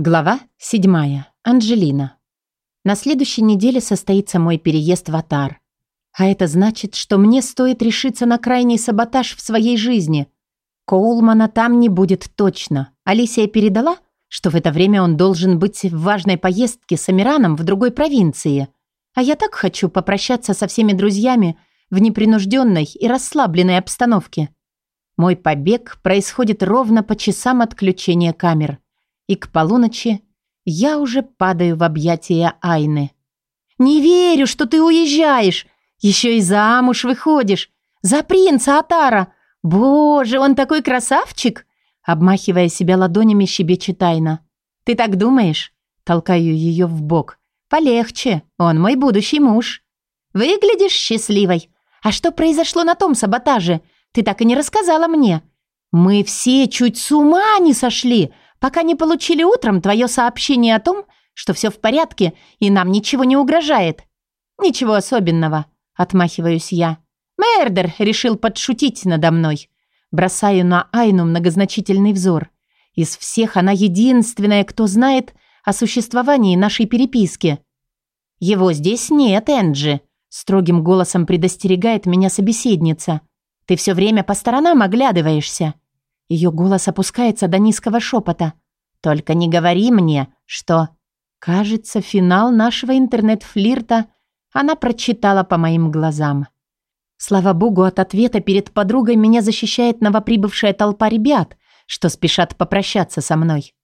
Глава 7. Анжелина. На следующей неделе состоится мой переезд в Атар. А это значит, что мне стоит решиться на крайний саботаж в своей жизни. Коулмана там не будет точно. Алисия передала, что в это время он должен быть в важной поездке с Амираном в другой провинции. А я так хочу попрощаться со всеми друзьями в непринужденной и расслабленной обстановке. Мой побег происходит ровно по часам отключения камер – и к полуночи я уже падаю в объятия Айны. «Не верю, что ты уезжаешь! Еще и замуж выходишь! За принца Атара! Боже, он такой красавчик!» Обмахивая себя ладонями, щебечет Айна. «Ты так думаешь?» Толкаю ее в бок. «Полегче, он мой будущий муж». «Выглядишь счастливой. А что произошло на том саботаже? Ты так и не рассказала мне. Мы все чуть с ума не сошли, пока не получили утром твое сообщение о том, что все в порядке и нам ничего не угрожает». «Ничего особенного», — отмахиваюсь я. Мердер решил подшутить надо мной. Бросаю на Айну многозначительный взор. Из всех она единственная, кто знает о существовании нашей переписки. «Его здесь нет, Энджи», — строгим голосом предостерегает меня собеседница. «Ты все время по сторонам оглядываешься. Ее голос опускается до низкого шепота. «Только не говори мне, что...» Кажется, финал нашего интернет-флирта она прочитала по моим глазам. Слава богу, от ответа перед подругой меня защищает новоприбывшая толпа ребят, что спешат попрощаться со мной.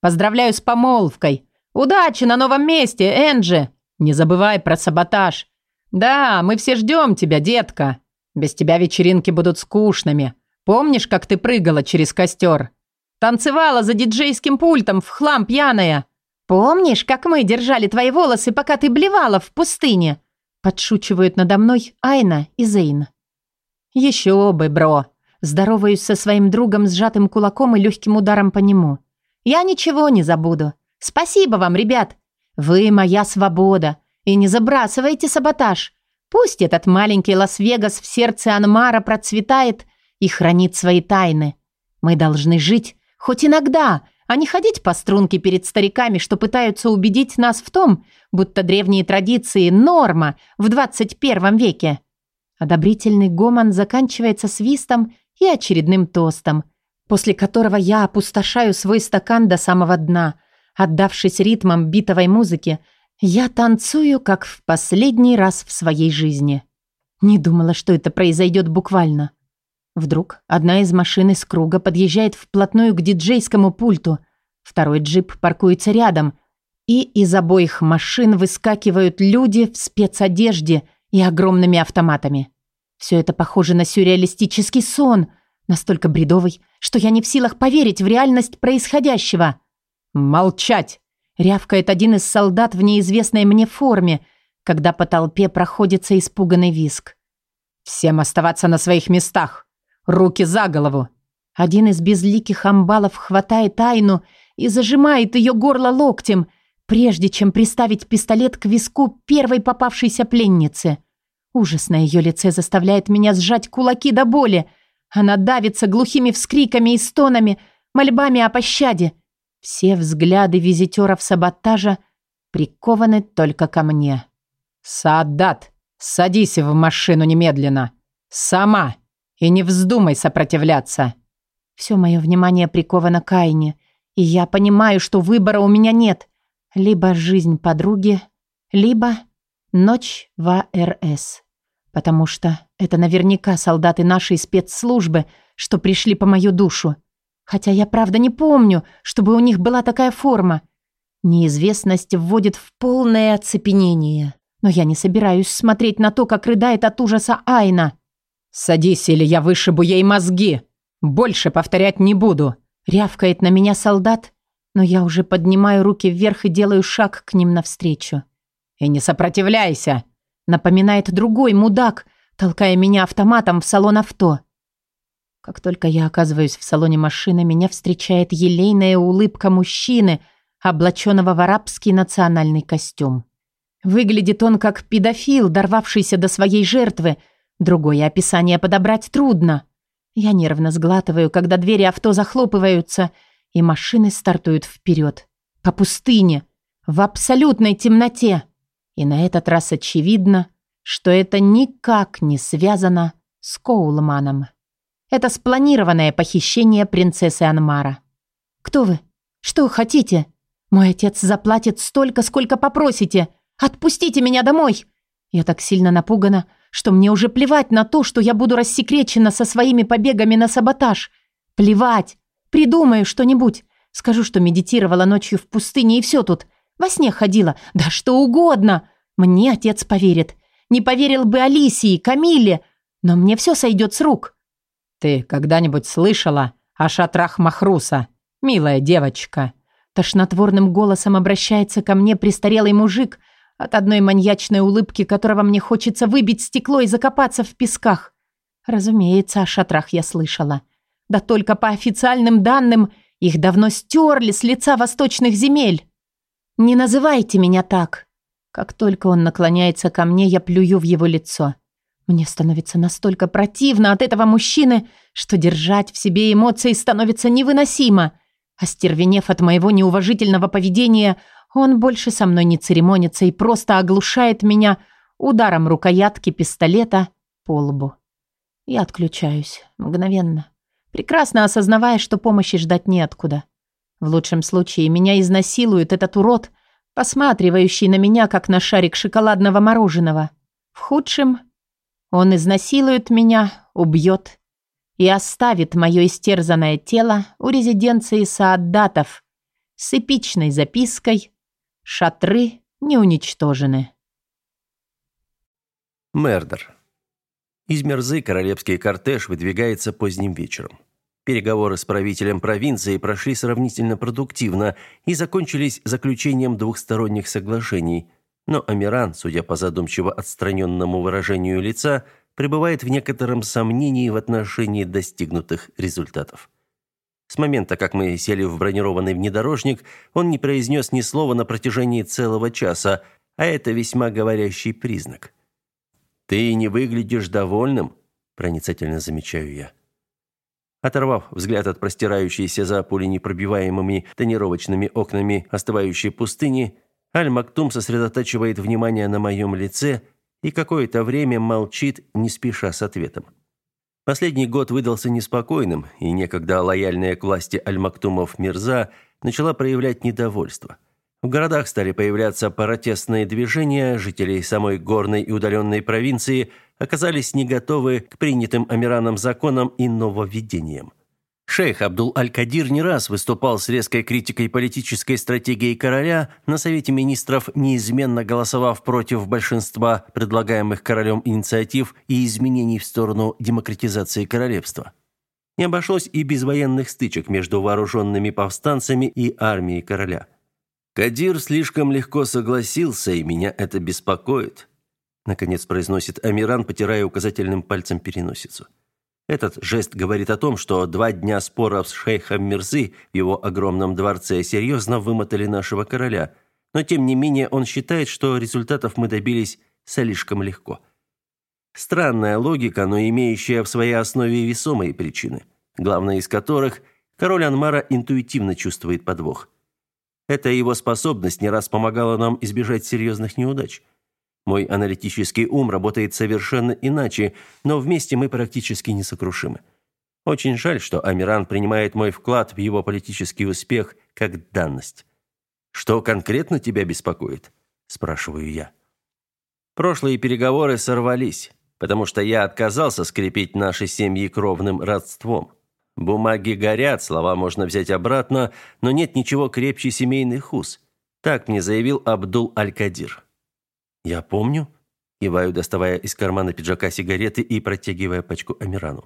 «Поздравляю с помолвкой! Удачи на новом месте, Энджи! Не забывай про саботаж! Да, мы все ждем тебя, детка! Без тебя вечеринки будут скучными, Помнишь, как ты прыгала через костер? Танцевала за диджейским пультом в хлам пьяная? Помнишь, как мы держали твои волосы, пока ты блевала в пустыне?» Подшучивают надо мной Айна и Зейн. «Еще бы, бро!» Здороваюсь со своим другом сжатым кулаком и легким ударом по нему. «Я ничего не забуду. Спасибо вам, ребят. Вы моя свобода. И не забрасывайте саботаж. Пусть этот маленький Лас-Вегас в сердце Анмара процветает – и хранит свои тайны. Мы должны жить хоть иногда, а не ходить по струнке перед стариками, что пытаются убедить нас в том, будто древние традиции – норма в 21 веке. Одобрительный гомон заканчивается свистом и очередным тостом, после которого я опустошаю свой стакан до самого дна. Отдавшись ритмам битовой музыки, я танцую, как в последний раз в своей жизни. Не думала, что это произойдет буквально. Вдруг одна из машин из круга подъезжает вплотную к диджейскому пульту. Второй джип паркуется рядом. И из обоих машин выскакивают люди в спецодежде и огромными автоматами. Все это похоже на сюрреалистический сон, настолько бредовый, что я не в силах поверить в реальность происходящего. «Молчать!» — рявкает один из солдат в неизвестной мне форме, когда по толпе проходится испуганный виск. «Всем оставаться на своих местах!» Руки за голову!» Один из безликих амбалов хватает Тайну и зажимает ее горло локтем, прежде чем приставить пистолет к виску первой попавшейся пленницы. Ужас на ее лице заставляет меня сжать кулаки до боли. Она давится глухими вскриками и стонами, мольбами о пощаде. Все взгляды визитеров саботажа прикованы только ко мне. «Саадат, садись в машину немедленно! Сама!» И не вздумай сопротивляться. Все мое внимание приковано к Айне, и я понимаю, что выбора у меня нет. Либо жизнь подруги, либо ночь в АРС. Потому что это наверняка солдаты нашей спецслужбы, что пришли по мою душу. Хотя я правда не помню, чтобы у них была такая форма. Неизвестность вводит в полное оцепенение. Но я не собираюсь смотреть на то, как рыдает от ужаса Айна. «Садись, или я вышибу ей мозги! Больше повторять не буду!» Рявкает на меня солдат, но я уже поднимаю руки вверх и делаю шаг к ним навстречу. «И не сопротивляйся!» Напоминает другой мудак, толкая меня автоматом в салон авто. Как только я оказываюсь в салоне машины, меня встречает елейная улыбка мужчины, облаченного в арабский национальный костюм. Выглядит он как педофил, дорвавшийся до своей жертвы – Другое описание подобрать трудно. Я нервно сглатываю, когда двери авто захлопываются, и машины стартуют вперед. по пустыне, в абсолютной темноте. И на этот раз очевидно, что это никак не связано с Коулманом. Это спланированное похищение принцессы Анмара. «Кто вы? Что хотите? Мой отец заплатит столько, сколько попросите. Отпустите меня домой!» Я так сильно напугана, что мне уже плевать на то, что я буду рассекречена со своими побегами на саботаж. Плевать. Придумаю что-нибудь. Скажу, что медитировала ночью в пустыне и все тут. Во сне ходила. Да что угодно. Мне отец поверит. Не поверил бы Алисии, Камиле. Но мне все сойдет с рук. Ты когда-нибудь слышала о шатрах Махруса, милая девочка? Тошнотворным голосом обращается ко мне престарелый мужик, от одной маньячной улыбки которого мне хочется выбить стекло и закопаться в песках. Разумеется, о шатрах я слышала. Да только по официальным данным их давно стерли с лица восточных земель. Не называйте меня так. Как только он наклоняется ко мне, я плюю в его лицо. Мне становится настолько противно от этого мужчины, что держать в себе эмоции становится невыносимо. Остервенев от моего неуважительного поведения, он больше со мной не церемонится и просто оглушает меня ударом рукоятки пистолета по лбу. Я отключаюсь. Мгновенно. Прекрасно осознавая, что помощи ждать неоткуда. В лучшем случае меня изнасилует этот урод, посматривающий на меня, как на шарик шоколадного мороженого. В худшем он изнасилует меня, убьет и оставит мое истерзанное тело у резиденции Сааддатов с эпичной запиской Шатры не уничтожены. Мердер. Из Мерзы королевский кортеж выдвигается поздним вечером. Переговоры с правителем провинции прошли сравнительно продуктивно и закончились заключением двухсторонних соглашений, но Амиран, судя по задумчиво отстраненному выражению лица, пребывает в некотором сомнении в отношении достигнутых результатов. С момента, как мы сели в бронированный внедорожник, он не произнес ни слова на протяжении целого часа, а это весьма говорящий признак. «Ты не выглядишь довольным», – проницательно замечаю я. Оторвав взгляд от простирающейся за пуленепробиваемыми тонировочными окнами остывающей пустыни, Аль-Мактум сосредотачивает внимание на моем лице и какое-то время молчит, не спеша с ответом. Последний год выдался неспокойным, и некогда лояльная к власти Аль-Мактумов Мирза начала проявлять недовольство. В городах стали появляться протестные движения, жители самой горной и удаленной провинции оказались не готовы к принятым Амираном законам и нововведениям. Шейх Абдул-Аль-Кадир не раз выступал с резкой критикой политической стратегии короля на Совете министров, неизменно голосовав против большинства предлагаемых королем инициатив и изменений в сторону демократизации королевства. Не обошлось и без военных стычек между вооруженными повстанцами и армией короля. «Кадир слишком легко согласился, и меня это беспокоит», наконец произносит Амиран, потирая указательным пальцем переносицу. Этот жест говорит о том, что два дня споров с шейхом Мирзы в его огромном дворце серьезно вымотали нашего короля, но тем не менее он считает, что результатов мы добились слишком легко. Странная логика, но имеющая в своей основе весомые причины, главная из которых король Анмара интуитивно чувствует подвох. Эта его способность не раз помогала нам избежать серьезных неудач – мой аналитический ум работает совершенно иначе, но вместе мы практически несокрушимы. Очень жаль, что Амиран принимает мой вклад в его политический успех как данность. Что конкретно тебя беспокоит? спрашиваю я. Прошлые переговоры сорвались, потому что я отказался скрепить наши семьи кровным родством. Бумаги горят, слова можно взять обратно, но нет ничего крепче семейных уз. Так мне заявил Абдул Аль-Кадир. «Я помню», – киваю, доставая из кармана пиджака сигареты и протягивая пачку Амирану.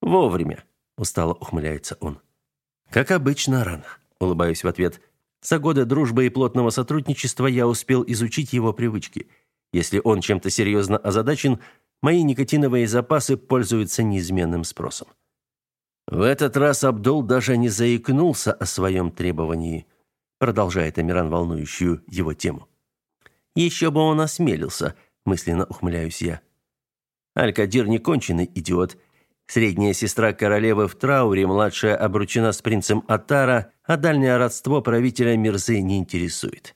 «Вовремя», – устало ухмыляется он. «Как обычно, рано», – улыбаюсь в ответ. «За годы дружбы и плотного сотрудничества я успел изучить его привычки. Если он чем-то серьезно озадачен, мои никотиновые запасы пользуются неизменным спросом». В этот раз Абдул даже не заикнулся о своем требовании, продолжает Амиран волнующую его тему. Еще бы он осмелился, мысленно ухмыляюсь я. Аль-Кадир не конченый идиот. Средняя сестра королевы в трауре, младшая обручена с принцем Атара, а дальнее родство правителя Мирзы не интересует.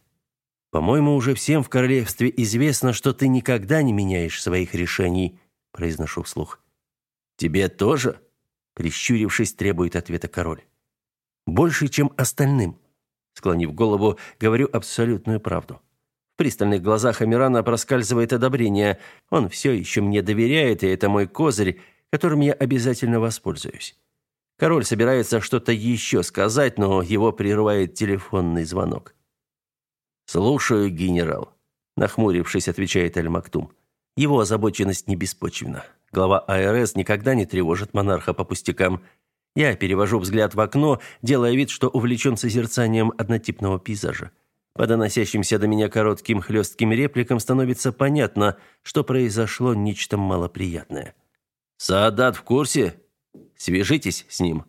По-моему, уже всем в королевстве известно, что ты никогда не меняешь своих решений, произношу вслух. Тебе тоже? прищурившись, требует ответа король. Больше, чем остальным. Склонив голову, говорю абсолютную правду. Пристальных глазах Амирана проскальзывает одобрение. Он все еще мне доверяет, и это мой козырь, которым я обязательно воспользуюсь. Король собирается что-то еще сказать, но его прерывает телефонный звонок. «Слушаю, генерал», – нахмурившись, отвечает Аль-Мактум. Его озабоченность не беспочвена. Глава АРС никогда не тревожит монарха по пустякам. Я перевожу взгляд в окно, делая вид, что увлечен созерцанием однотипного пейзажа. По доносящимся до меня коротким хлестким репликам становится понятно, что произошло нечто малоприятное. «Саадат в курсе? Свяжитесь с ним.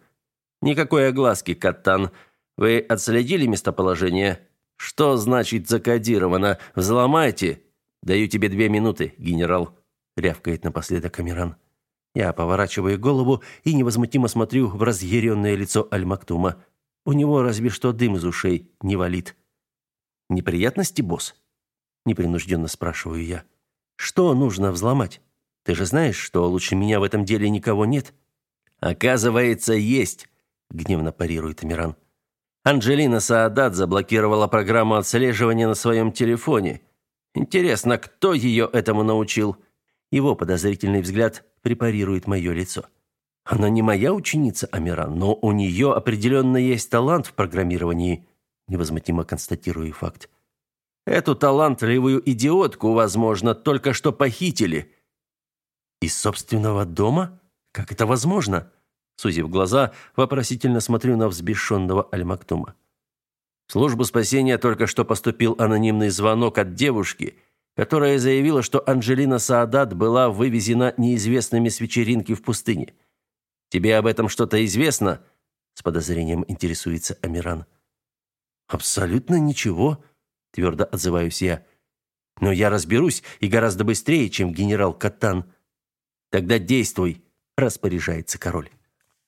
Никакой огласки, Каттан. Вы отследили местоположение?» Что значит закодировано? Взломайте. Даю тебе две минуты, генерал, рявкает напоследок Амиран. Я поворачиваю голову и невозмутимо смотрю в разъяренное лицо Аль-Мактума. У него разве что дым из ушей не валит. Неприятности, босс? непринужденно спрашиваю я. Что нужно взломать? Ты же знаешь, что лучше меня в этом деле никого нет. Оказывается, есть, гневно парирует Амиран. Анджелина Саадат заблокировала программу отслеживания на своем телефоне. Интересно, кто ее этому научил? Его подозрительный взгляд препарирует мое лицо. Она не моя ученица, Амиран, но у нее определенно есть талант в программировании, невозмутимо констатирую факт. Эту талантливую идиотку, возможно, только что похитили. Из собственного дома? Как это возможно? Сузив глаза, вопросительно смотрю на взбешенного Аль-Мактума. В службу спасения только что поступил анонимный звонок от девушки, которая заявила, что Анджелина Саадат была вывезена неизвестными с вечеринки в пустыне. Тебе об этом что-то известно? С подозрением интересуется Амиран. Абсолютно ничего, твердо отзываюсь я. Но я разберусь и гораздо быстрее, чем генерал Катан. Тогда действуй, распоряжается король.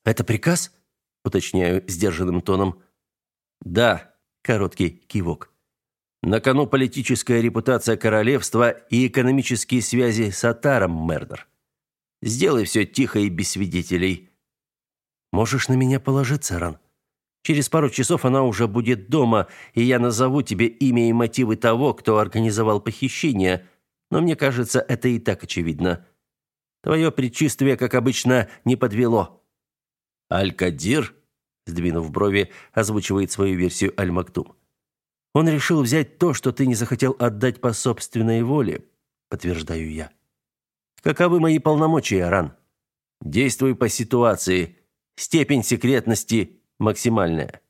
Это приказ? уточняю сдержанным тоном. Да, короткий кивок. На кону политическая репутация королевства и экономические связи с Атаром, Мердер. Сделай все тихо и без свидетелей. Можешь на меня положиться, Ран. Через пару часов она уже будет дома, и я назову тебе имя и мотивы того, кто организовал похищение, но мне кажется, это и так очевидно. Твое предчувствие, как обычно, не подвело. Аль-Кадир, сдвинув брови, озвучивает свою версию Аль-Мактум. Он решил взять то, что ты не захотел отдать по собственной воле, подтверждаю я. Каковы мои полномочия, Ран? Действуй по ситуации. Степень секретности максимальная.